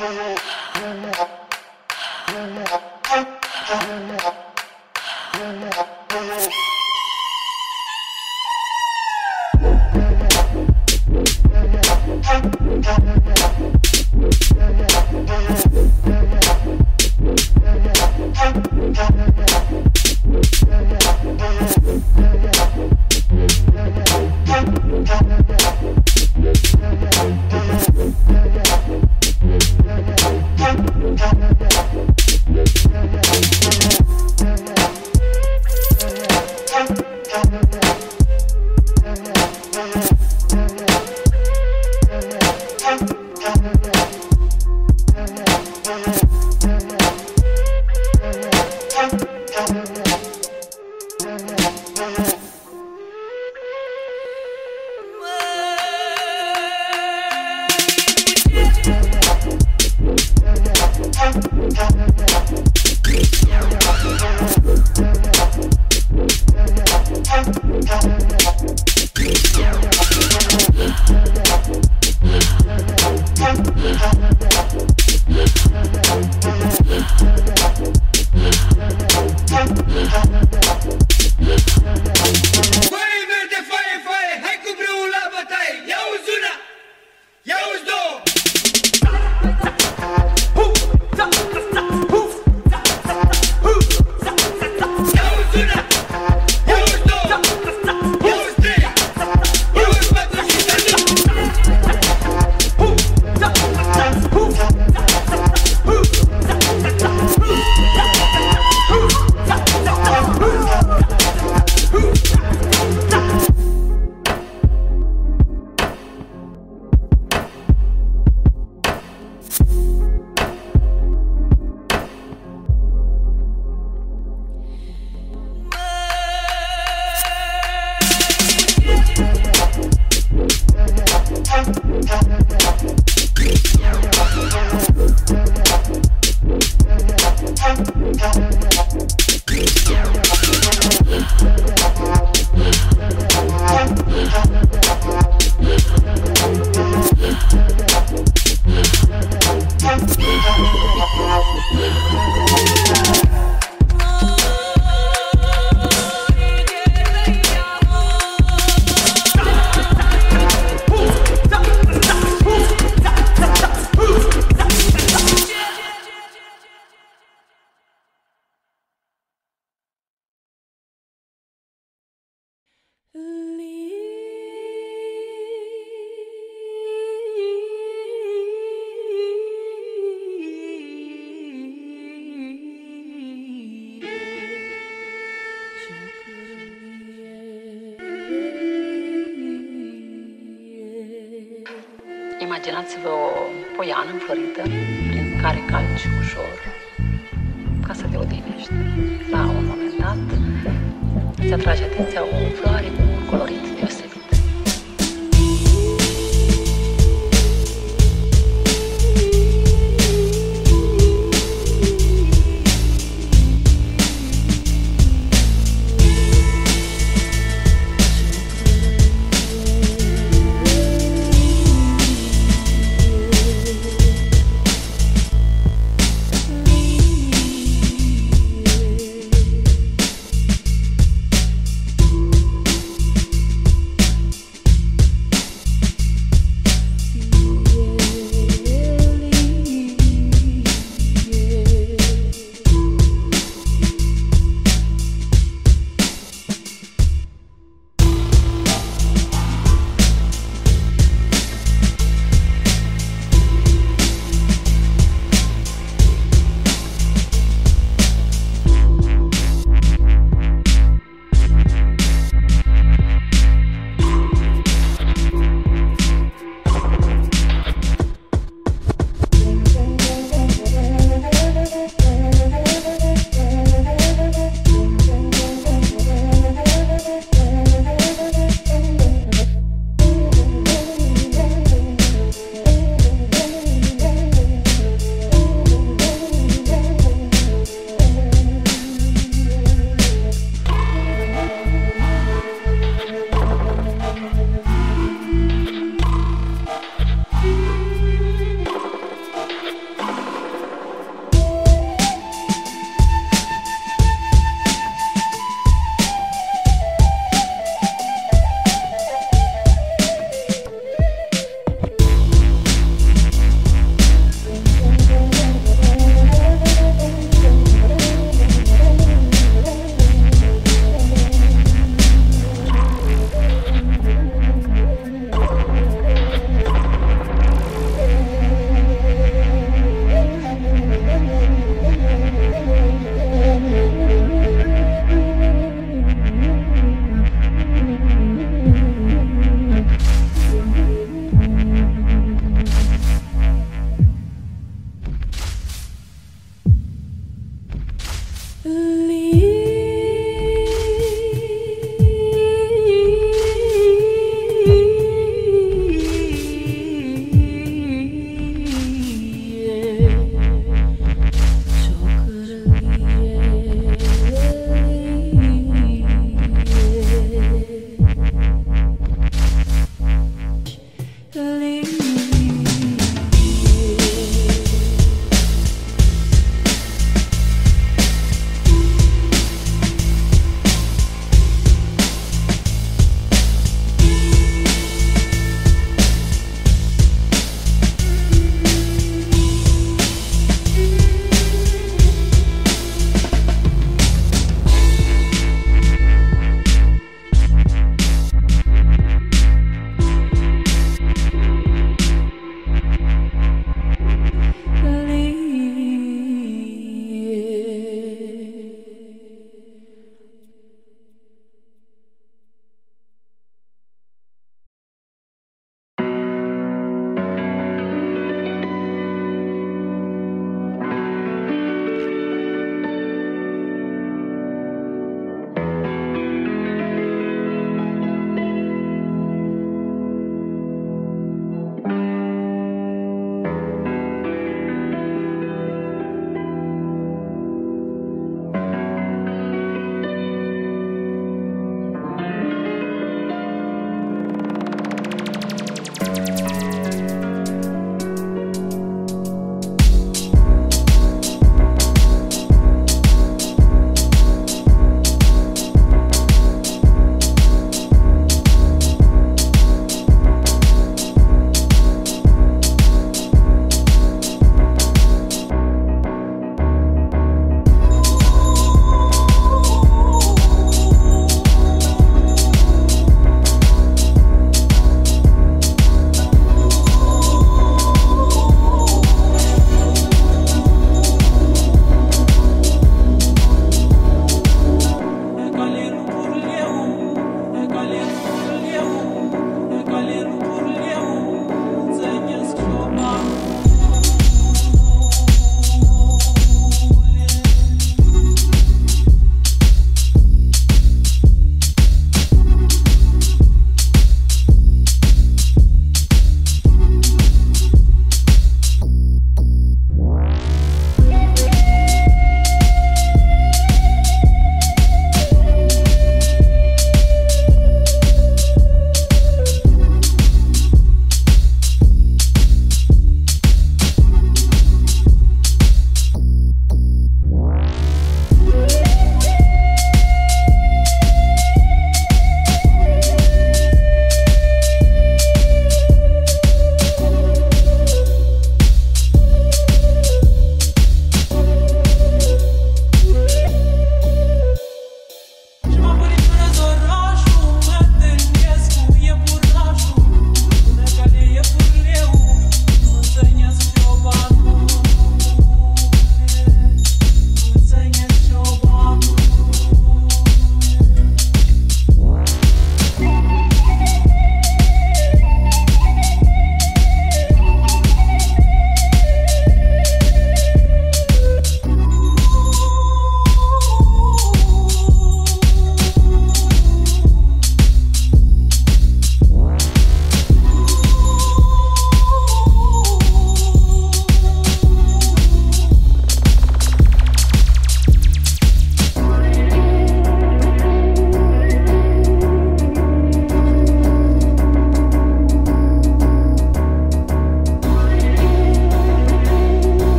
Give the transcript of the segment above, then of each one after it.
Thank you.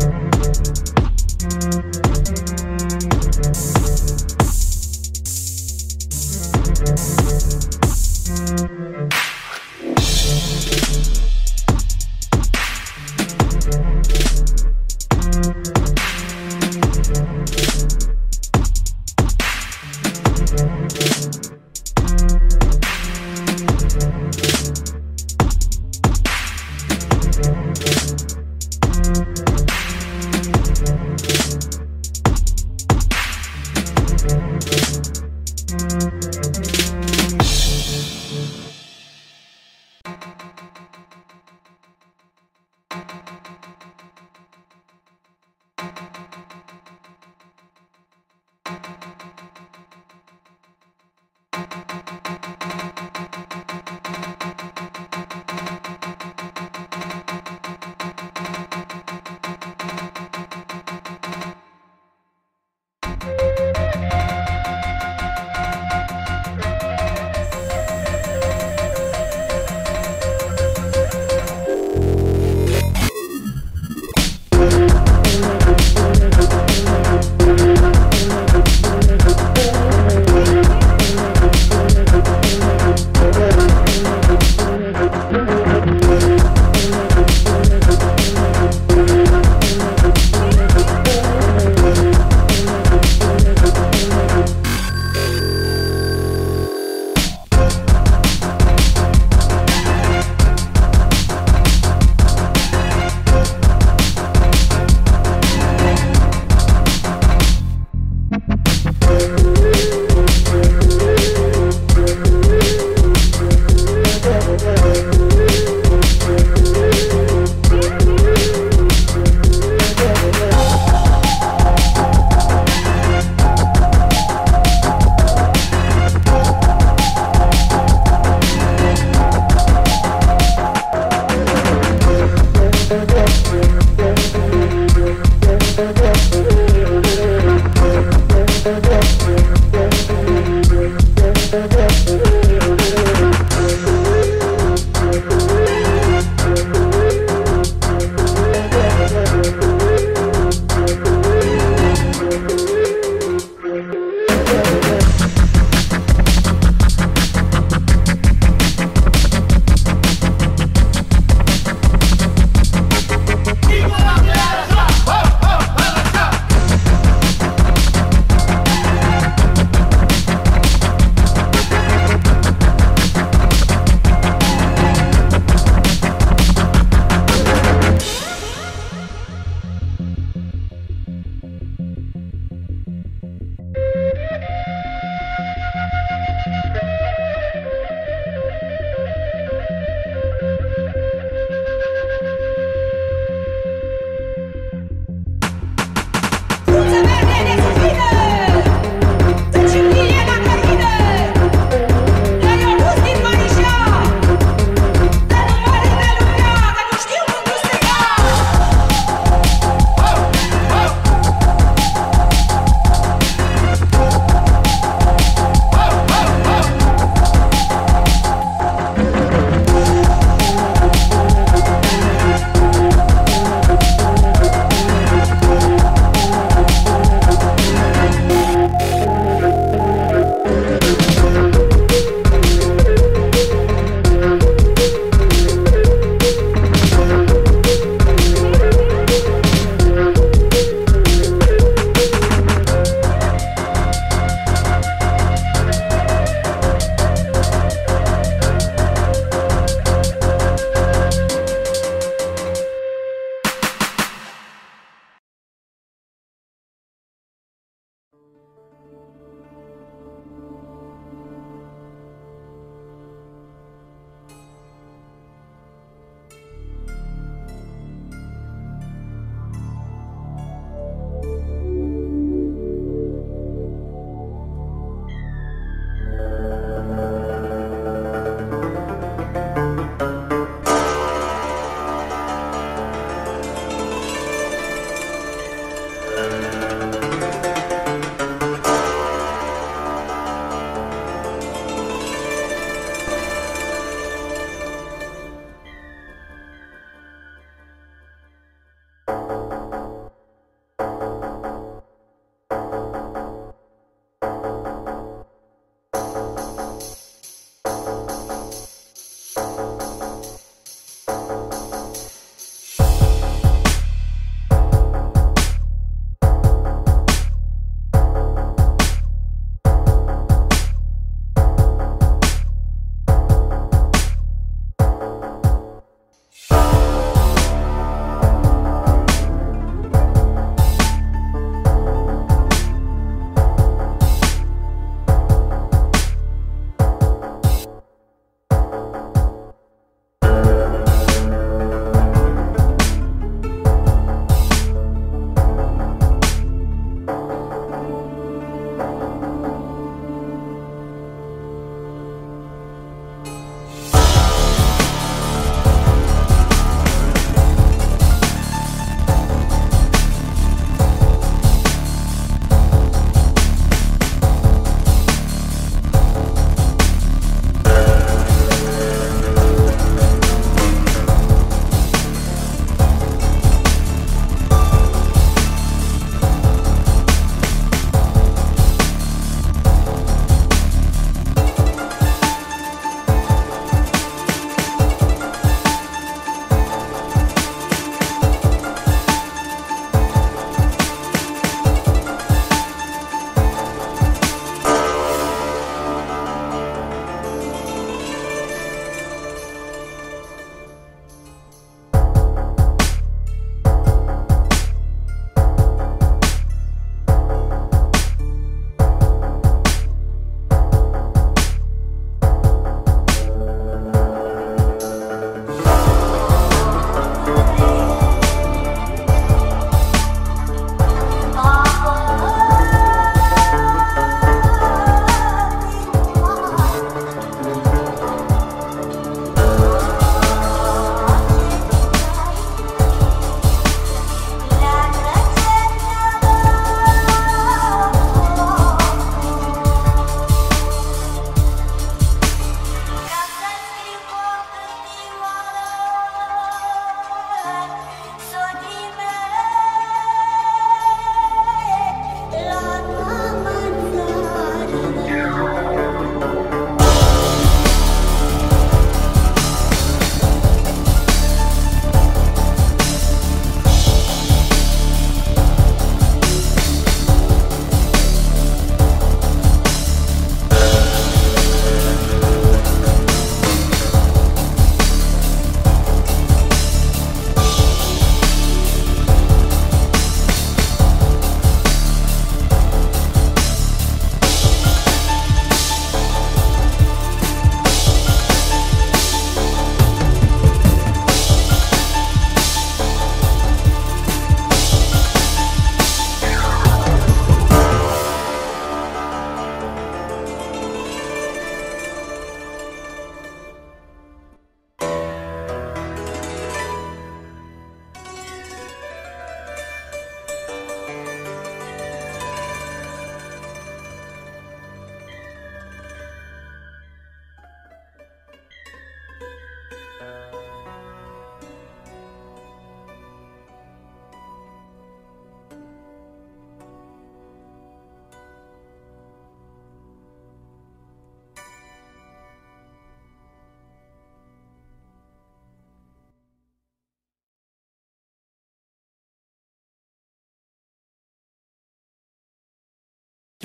Thank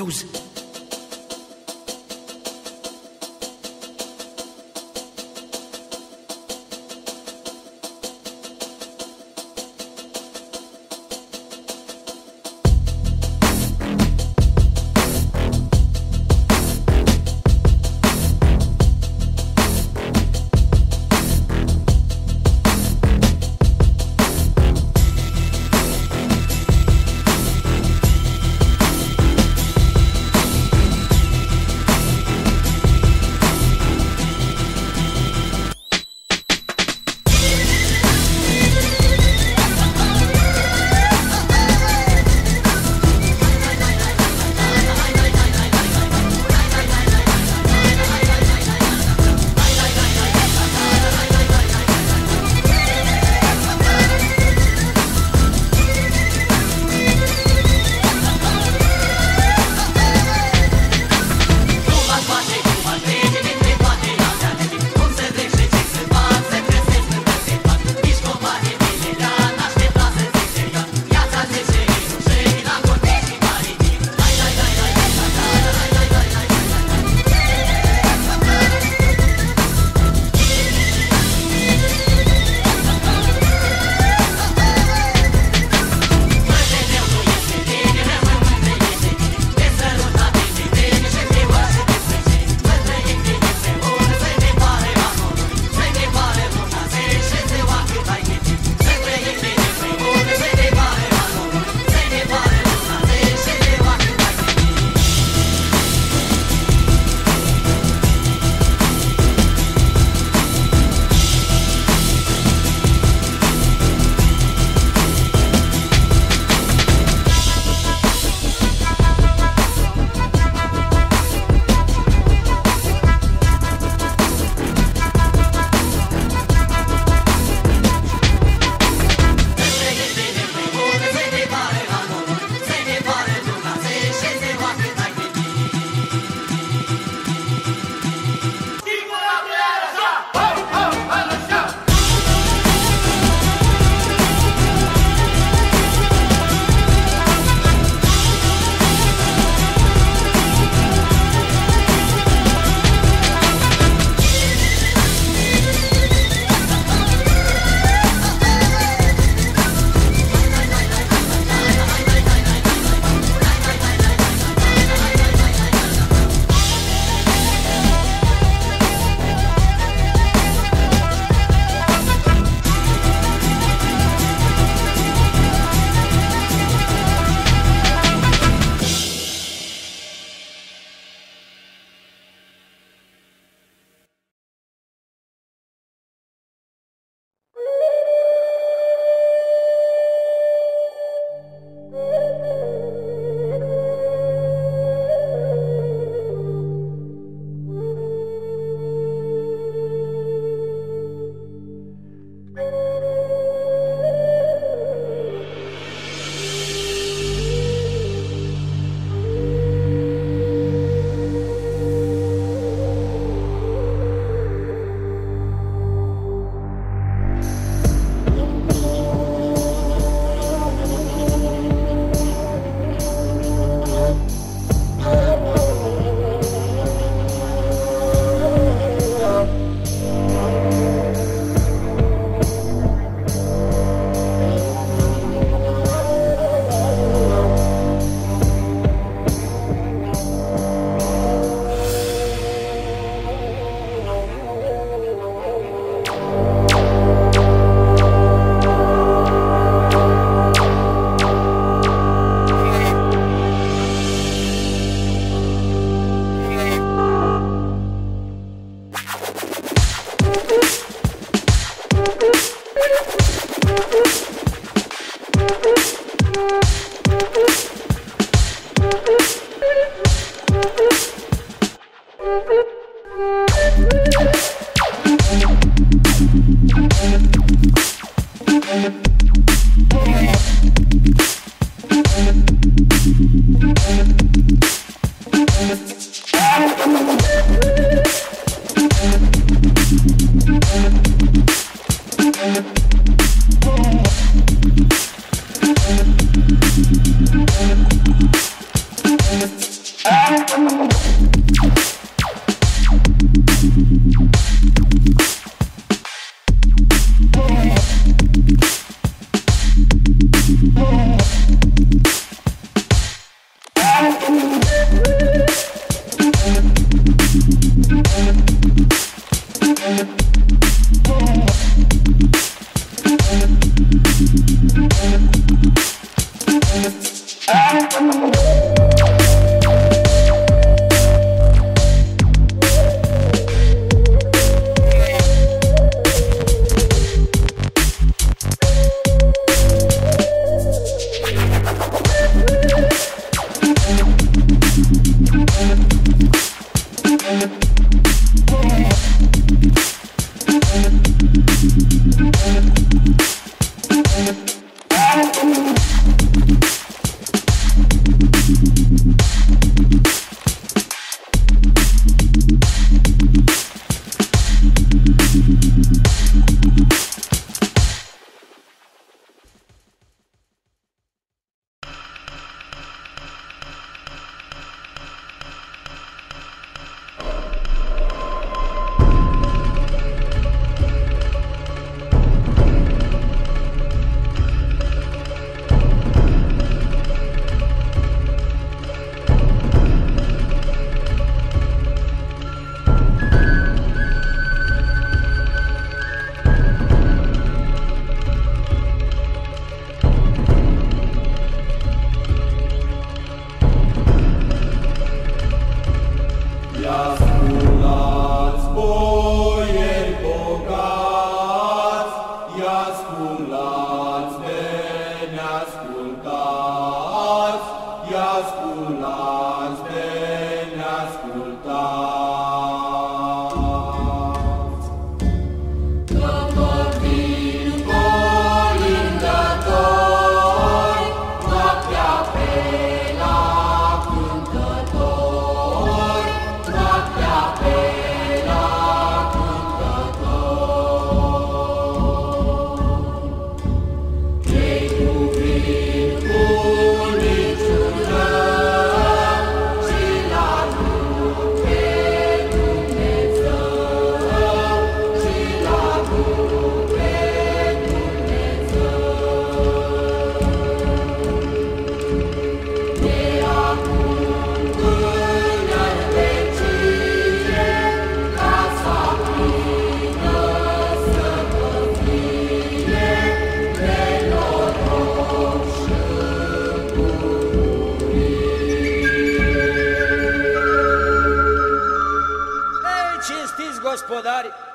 Those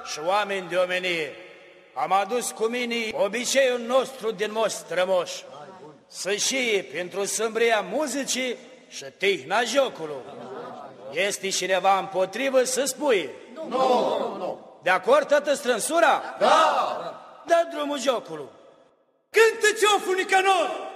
uzi! oameni de omenie, am adus cu mine obiceiul nostru din moș strămoș, să și pentru sâmbria muzicii și tihna jocului. Este cineva împotrivă să spui? Nu, nu, nu. De acord toată strânsura? Da! Dă drumul jocului. Cântă cioful Nicanor!